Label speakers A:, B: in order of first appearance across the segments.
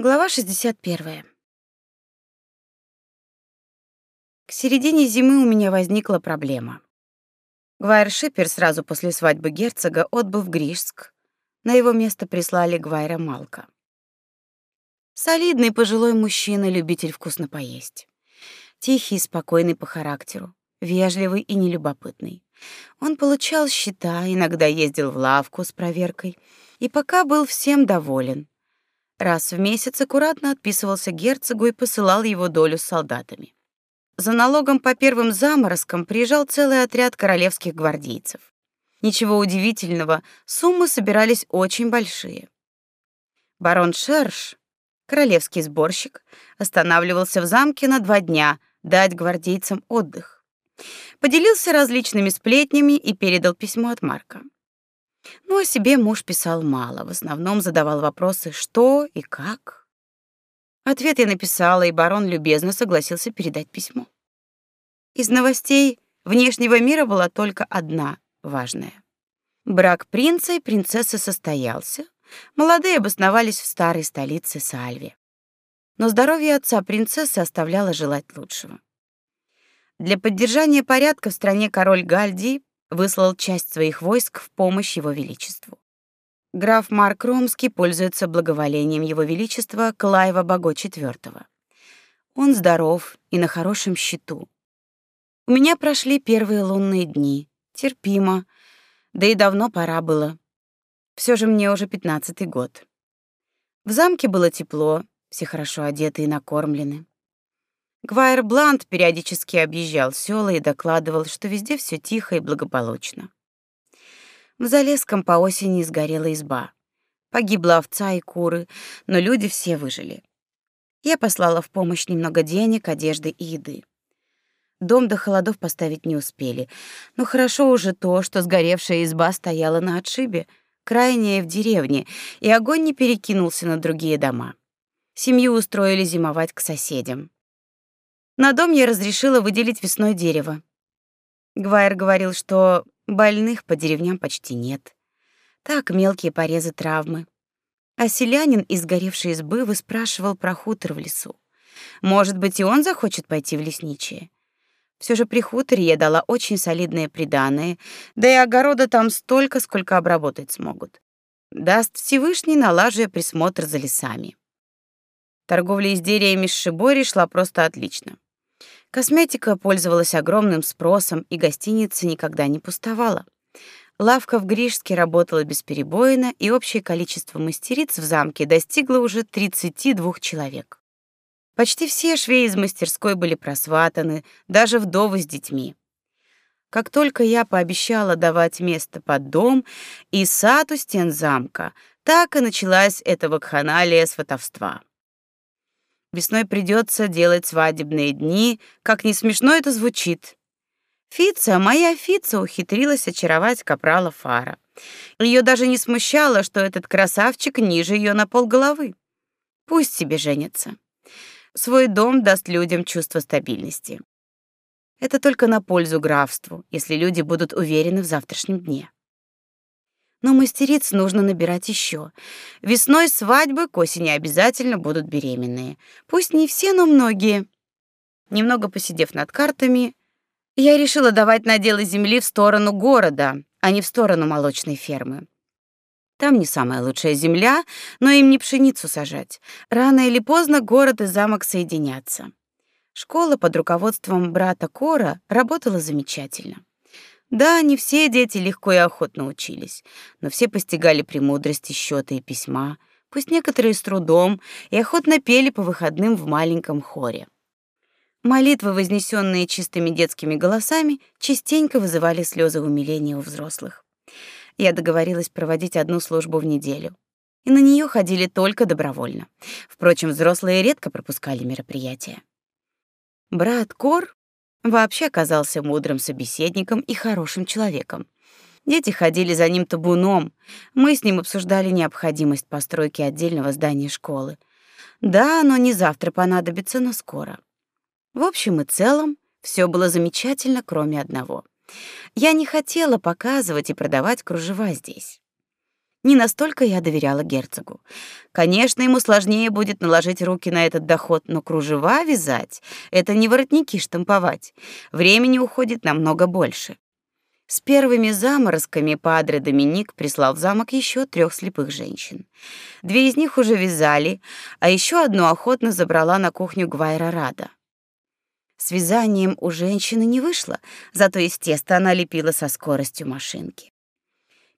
A: Глава 61. К середине зимы у меня возникла проблема. Гвайр Шипер сразу после свадьбы герцога отбыл в Гришск. На его место прислали Гвайра Малка. Солидный пожилой мужчина, любитель вкусно поесть. Тихий, спокойный по характеру, вежливый и нелюбопытный. Он получал счета, иногда ездил в лавку с проверкой, и пока был всем доволен — Раз в месяц аккуратно отписывался герцогу и посылал его долю с солдатами. За налогом по первым заморозкам приезжал целый отряд королевских гвардейцев. Ничего удивительного, суммы собирались очень большие. Барон Шерш, королевский сборщик, останавливался в замке на два дня дать гвардейцам отдых. Поделился различными сплетнями и передал письмо от Марка. Но о себе муж писал мало, в основном задавал вопросы «что» и «как». Ответ я написала, и барон любезно согласился передать письмо. Из новостей внешнего мира была только одна важная. Брак принца и принцессы состоялся. Молодые обосновались в старой столице Сальве. Но здоровье отца принцессы оставляло желать лучшего. Для поддержания порядка в стране король Гальдий выслал часть своих войск в помощь его величеству. Граф Марк Ромский пользуется благоволением его величества Клайва Бого IV. Он здоров и на хорошем счету. У меня прошли первые лунные дни, терпимо, да и давно пора было. Все же мне уже пятнадцатый год. В замке было тепло, все хорошо одеты и накормлены. Гвайер Блант периодически объезжал села и докладывал, что везде все тихо и благополучно. В Залесском по осени сгорела изба. Погибла овца и куры, но люди все выжили. Я послала в помощь немного денег, одежды и еды. Дом до холодов поставить не успели, но хорошо уже то, что сгоревшая изба стояла на отшибе, крайняя в деревне, и огонь не перекинулся на другие дома. Семью устроили зимовать к соседям. На дом я разрешила выделить весной дерево. Гвайер говорил, что больных по деревням почти нет. Так, мелкие порезы травмы. А селянин из горевшей избы выспрашивал про хутор в лесу. Может быть, и он захочет пойти в лесничее. Все же при хуторе я дала очень солидные приданые, да и огорода там столько, сколько обработать смогут. Даст Всевышний, налаживая присмотр за лесами. Торговля изделиями с Шибори шла просто отлично. Косметика пользовалась огромным спросом, и гостиница никогда не пустовала. Лавка в Гришске работала бесперебойно, и общее количество мастериц в замке достигло уже 32 человек. Почти все швеи из мастерской были просватаны, даже вдовы с детьми. Как только я пообещала давать место под дом и сад у стен замка, так и началась эта вакханалия сватовства. Весной придется делать свадебные дни, как не смешно это звучит. Фица, моя Фица ухитрилась очаровать капрала Фара. Ее даже не смущало, что этот красавчик ниже ее на полголовы. Пусть себе женится. Свой дом даст людям чувство стабильности. Это только на пользу графству, если люди будут уверены в завтрашнем дне. Но мастериц нужно набирать еще. Весной свадьбы, к осени обязательно будут беременные. Пусть не все, но многие. Немного посидев над картами, я решила давать наделы земли в сторону города, а не в сторону молочной фермы. Там не самая лучшая земля, но им не пшеницу сажать. Рано или поздно город и замок соединятся. Школа под руководством брата Кора работала замечательно. Да, не все дети легко и охотно учились, но все постигали премудрости счета и письма, пусть некоторые с трудом, и охотно пели по выходным в маленьком хоре. Молитвы, вознесенные чистыми детскими голосами, частенько вызывали слезы умиления у взрослых. Я договорилась проводить одну службу в неделю, и на нее ходили только добровольно. Впрочем, взрослые редко пропускали мероприятия. Брат Кор Вообще оказался мудрым собеседником и хорошим человеком. Дети ходили за ним табуном. Мы с ним обсуждали необходимость постройки отдельного здания школы. Да, оно не завтра понадобится, но скоро. В общем и целом, все было замечательно, кроме одного. Я не хотела показывать и продавать кружева здесь. Не настолько я доверяла герцогу. Конечно, ему сложнее будет наложить руки на этот доход, но кружева вязать — это не воротники штамповать. Времени уходит намного больше. С первыми заморозками падре Доминик прислал в замок еще трех слепых женщин. Две из них уже вязали, а еще одну охотно забрала на кухню Гвайра Рада. С вязанием у женщины не вышло, зато из теста она лепила со скоростью машинки.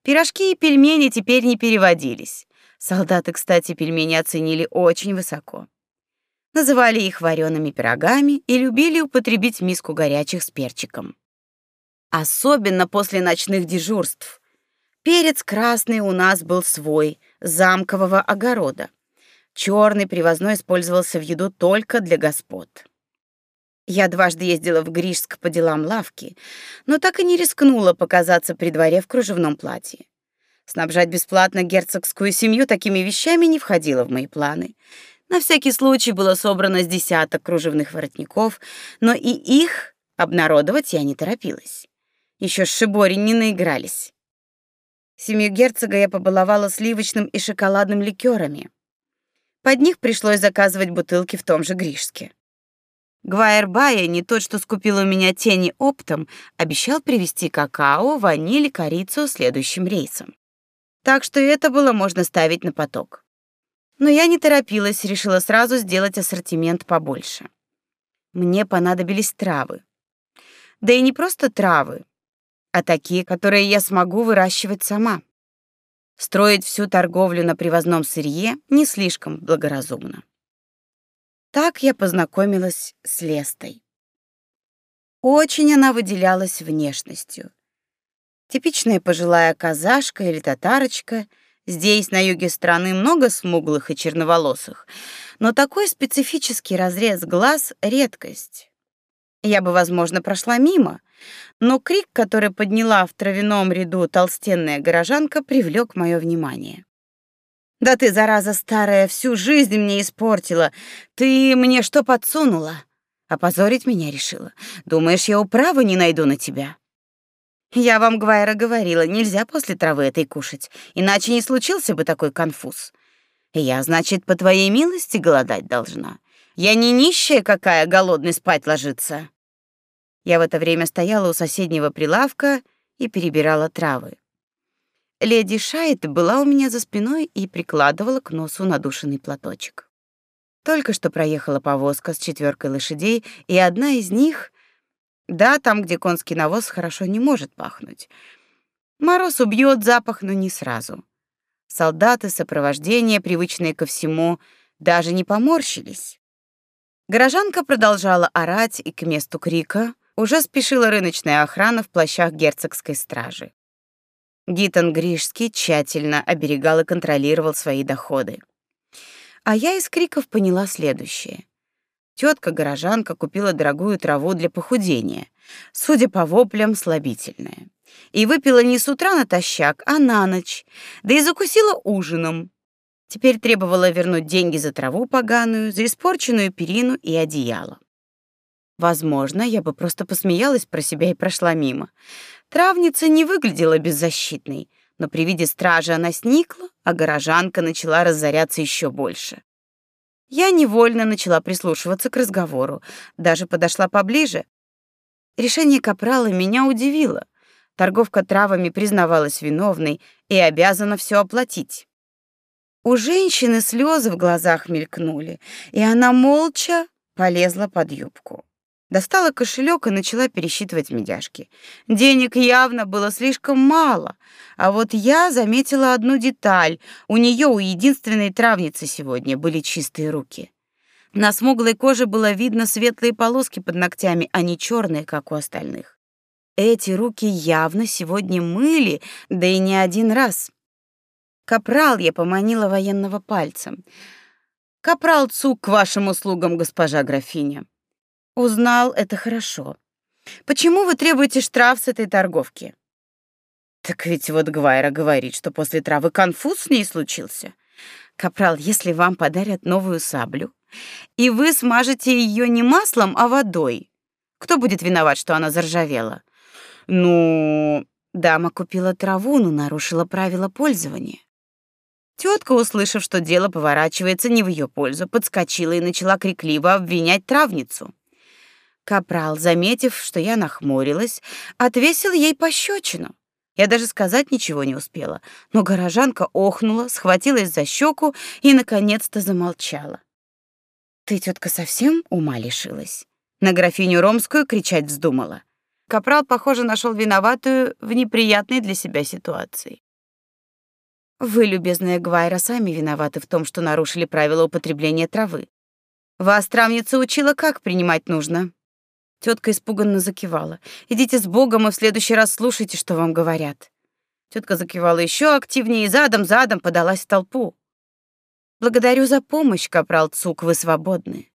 A: Пирожки и пельмени теперь не переводились. Солдаты, кстати, пельмени оценили очень высоко. Называли их вареными пирогами и любили употребить миску горячих с перчиком особенно после ночных дежурств. Перец красный у нас был свой, замкового огорода. Черный привозной использовался в еду только для господ. Я дважды ездила в Гришск по делам лавки, но так и не рискнула показаться при дворе в кружевном платье. Снабжать бесплатно герцогскую семью такими вещами не входило в мои планы. На всякий случай было собрано с десяток кружевных воротников, но и их обнародовать я не торопилась. Еще шибори не наигрались. Семью герцога я побаловала сливочным и шоколадным ликерами. Под них пришлось заказывать бутылки в том же Гришске. Гвайербая, не тот, что скупил у меня тени оптом, обещал привезти какао, ваниль и корицу следующим рейсом. Так что это было можно ставить на поток. Но я не торопилась, решила сразу сделать ассортимент побольше. Мне понадобились травы. Да и не просто травы, а такие, которые я смогу выращивать сама. Строить всю торговлю на привозном сырье не слишком благоразумно. Так я познакомилась с Лестой. Очень она выделялась внешностью. Типичная пожилая казашка или татарочка. Здесь, на юге страны, много смуглых и черноволосых, но такой специфический разрез глаз — редкость. Я бы, возможно, прошла мимо, но крик, который подняла в травяном ряду толстенная горожанка, привлек мое внимание. «Да ты, зараза старая, всю жизнь мне испортила! Ты мне что подсунула? Опозорить меня решила? Думаешь, я управы не найду на тебя?» «Я вам, Гвайра, говорила, нельзя после травы этой кушать, иначе не случился бы такой конфуз. Я, значит, по твоей милости голодать должна. Я не нищая какая, голодный спать ложиться». Я в это время стояла у соседнего прилавка и перебирала травы. Леди Шайт была у меня за спиной и прикладывала к носу надушенный платочек. Только что проехала повозка с четверкой лошадей, и одна из них... Да, там, где конский навоз, хорошо не может пахнуть. Мороз убьет запах, но не сразу. Солдаты сопровождения, привычные ко всему, даже не поморщились. Горожанка продолжала орать, и к месту крика уже спешила рыночная охрана в плащах герцогской стражи. Гитон Гришский тщательно оберегал и контролировал свои доходы. А я из криков поняла следующее. Тетка-горожанка купила дорогую траву для похудения, судя по воплям, слабительное. И выпила не с утра натощак, а на ночь, да и закусила ужином. Теперь требовала вернуть деньги за траву поганую, за испорченную перину и одеяло. Возможно, я бы просто посмеялась про себя и прошла мимо. Травница не выглядела беззащитной, но при виде стражи она сникла, а горожанка начала разоряться еще больше. Я невольно начала прислушиваться к разговору, даже подошла поближе. Решение капрала меня удивило. Торговка травами признавалась виновной и обязана все оплатить. У женщины слезы в глазах мелькнули, и она молча полезла под юбку. Достала кошелек и начала пересчитывать медяшки. Денег явно было слишком мало, а вот я заметила одну деталь. У нее, у единственной травницы сегодня, были чистые руки. На смуглой коже было видно светлые полоски под ногтями, а не черные, как у остальных. Эти руки явно сегодня мыли, да и не один раз. Капрал я поманила военного пальцем. Капрал Цук к вашим услугам, госпожа графиня. Узнал это хорошо. Почему вы требуете штраф с этой торговки? Так ведь вот Гвайра говорит, что после травы конфуз с ней случился. Капрал, если вам подарят новую саблю, и вы смажете ее не маслом, а водой, кто будет виноват, что она заржавела? Ну, дама купила траву, но нарушила правила пользования. Тетка, услышав, что дело поворачивается не в ее пользу, подскочила и начала крикливо обвинять травницу. Капрал, заметив, что я нахмурилась, отвесил ей пощечину. Я даже сказать ничего не успела, но горожанка охнула, схватилась за щеку и наконец-то замолчала. Ты, тетка, совсем ума лишилась? На графиню Ромскую кричать вздумала. Капрал, похоже, нашел виноватую в неприятной для себя ситуации. Вы, любезная Гвайра, сами виноваты в том, что нарушили правила употребления травы. Вас травница учила, как принимать нужно. Тетка испуганно закивала. Идите с Богом и в следующий раз слушайте, что вам говорят. Тетка закивала еще активнее и задом-задом подалась в толпу. Благодарю за помощь, капрал Цук, вы свободны.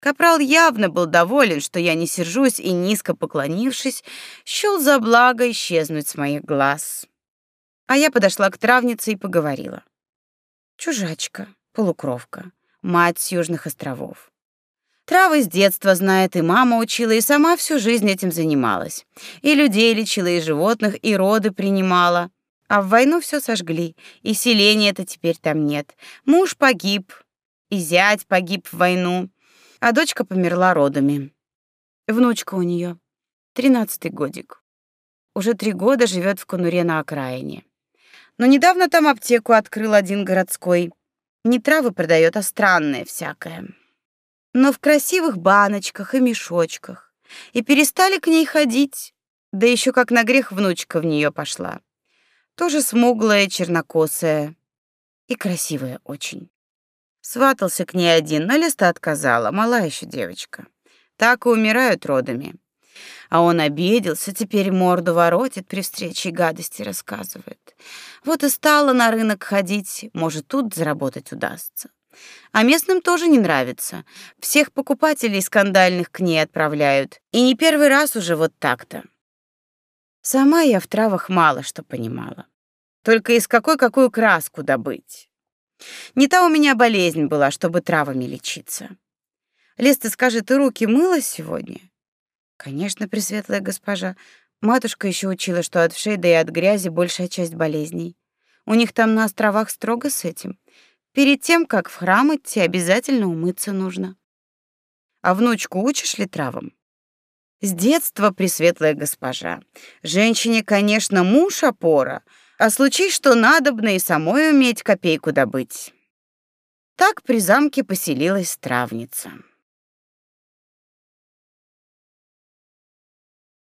A: Капрал явно был доволен, что я не сержусь и низко поклонившись, счёл за благо исчезнуть с моих глаз. А я подошла к травнице и поговорила. Чужачка, полукровка, мать с южных островов. Травы с детства знает, и мама учила, и сама всю жизнь этим занималась. И людей лечила, и животных, и роды принимала. А в войну все сожгли, и селения-то теперь там нет. Муж погиб, и зять погиб в войну, а дочка померла родами. Внучка у нее, тринадцатый годик. Уже три года живет в конуре на окраине. Но недавно там аптеку открыл один городской. Не травы продает, а странное всякое но в красивых баночках и мешочках, и перестали к ней ходить. Да еще как на грех внучка в нее пошла. Тоже смуглая, чернокосая и красивая очень. Сватался к ней один, но Леста отказала, мала еще девочка. Так и умирают родами. А он обиделся, теперь морду воротит при встрече гадости рассказывает. Вот и стала на рынок ходить, может, тут заработать удастся. А местным тоже не нравится. Всех покупателей скандальных к ней отправляют. И не первый раз уже вот так-то. Сама я в травах мало что понимала. Только из какой какую краску добыть. Не та у меня болезнь была, чтобы травами лечиться. Лес, ты скажи, ты руки мыла сегодня? Конечно, пресветлая госпожа. Матушка еще учила, что от вшей да и от грязи большая часть болезней. У них там на островах строго с этим. Перед тем, как в храм идти, обязательно умыться нужно. А внучку учишь ли травам? С детства, пресветлая госпожа. Женщине, конечно, муж опора, а случай, что надобно и самой уметь копейку добыть. Так при замке поселилась травница.